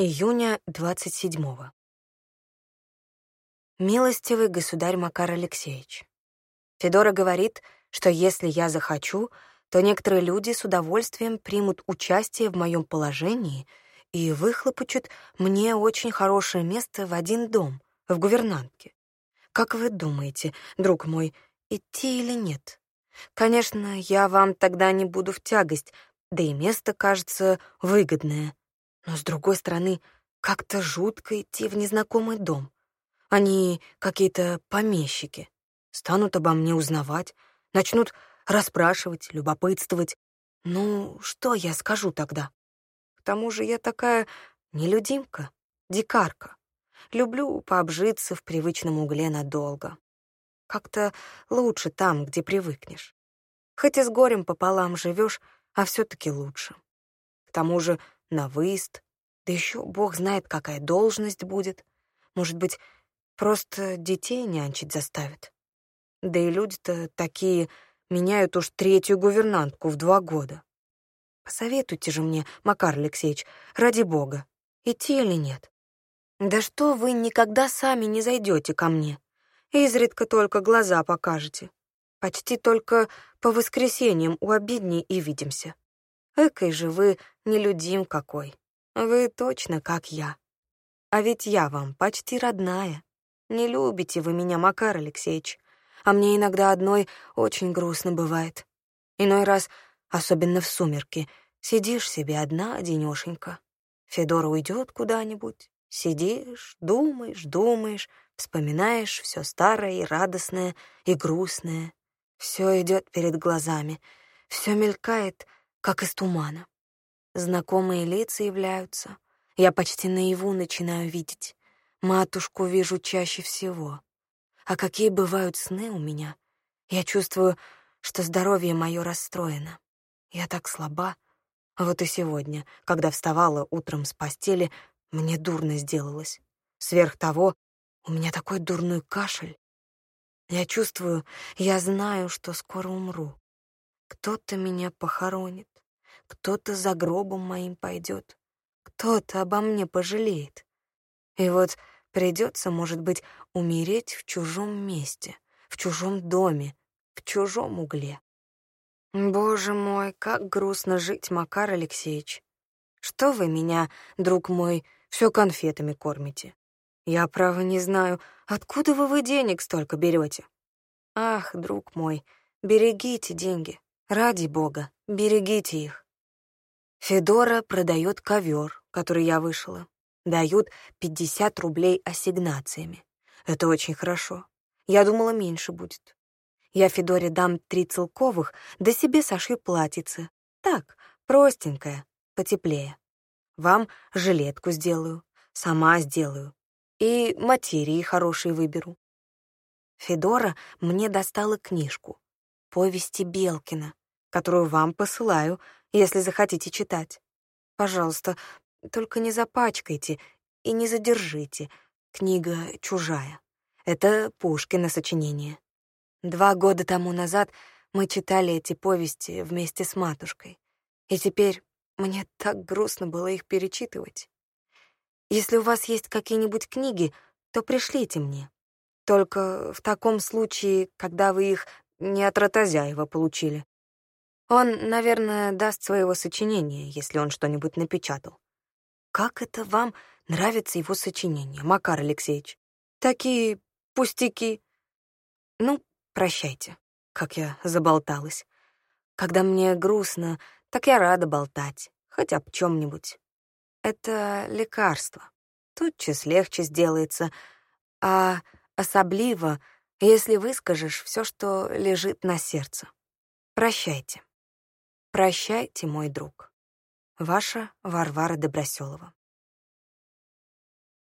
Июня 27-го. Милостивый государь Макар Алексеевич, Федора говорит, что если я захочу, то некоторые люди с удовольствием примут участие в моем положении и выхлопочут мне очень хорошее место в один дом, в гувернантке. Как вы думаете, друг мой, идти или нет? Конечно, я вам тогда не буду в тягость, да и место кажется выгодное. Но, с другой стороны, как-то жутко идти в незнакомый дом. Они какие-то помещики. Станут обо мне узнавать, начнут расспрашивать, любопытствовать. Ну, что я скажу тогда? К тому же я такая нелюдимка, дикарка. Люблю пообжиться в привычном угле надолго. Как-то лучше там, где привыкнешь. Хоть и с горем пополам живешь, а все таки лучше. К тому же на выезд, да еще бог знает, какая должность будет. Может быть, просто детей нянчить заставят. Да и люди-то такие меняют уж третью гувернантку в два года. Посоветуйте же мне, Макар Алексеевич, ради бога, идти или нет. Да что вы никогда сами не зайдете ко мне? Изредка только глаза покажете. Почти только по воскресеньям у обедней и видимся. Экой же вы нелюдим какой. Вы точно как я. А ведь я вам почти родная. Не любите вы меня, Макар Алексеевич. А мне иногда одной очень грустно бывает. Иной раз, особенно в сумерки, сидишь себе одна денёшенька. Федор уйдет куда-нибудь. Сидишь, думаешь, думаешь, вспоминаешь все старое и радостное, и грустное. Все идет перед глазами, все мелькает, как из тумана. Знакомые лица являются. Я почти наяву начинаю видеть. Матушку вижу чаще всего. А какие бывают сны у меня. Я чувствую, что здоровье мое расстроено. Я так слаба. Вот и сегодня, когда вставала утром с постели, мне дурно сделалось. Сверх того, у меня такой дурной кашель. Я чувствую, я знаю, что скоро умру. Кто-то меня похоронит, кто-то за гробом моим пойдет, кто-то обо мне пожалеет. И вот придется, может быть, умереть в чужом месте, в чужом доме, в чужом угле. Боже мой, как грустно жить, Макар Алексеевич. Что вы меня, друг мой, все конфетами кормите? Я, право, не знаю, откуда вы вы денег столько берете. Ах, друг мой, берегите деньги. Ради бога, берегите их. Федора продает ковер, который я вышила. Дают 50 рублей ассигнациями. Это очень хорошо. Я думала, меньше будет. Я Федоре дам три целковых, да себе сошью платьице. Так, простенькое, потеплее. Вам жилетку сделаю, сама сделаю и материи хорошие выберу. Федора мне достала книжку «Повести Белкина», которую вам посылаю, если захотите читать. Пожалуйста, только не запачкайте и не задержите. Книга чужая. Это Пушкина сочинение. Два года тому назад мы читали эти повести вместе с матушкой. И теперь мне так грустно было их перечитывать. Если у вас есть какие-нибудь книги, то пришлите мне. Только в таком случае, когда вы их не от Ротозяева получили. Он, наверное, даст своего сочинения, если он что-нибудь напечатал. Как это вам нравится его сочинение, Макар Алексеевич? Такие пустяки. Ну, прощайте, как я заболталась. Когда мне грустно, так я рада болтать, хоть об чем нибудь это лекарство. Тотчас легче сделается, а особливо, если выскажешь все, что лежит на сердце. Прощайте. Прощайте, мой друг. Ваша Варвара Доброселова.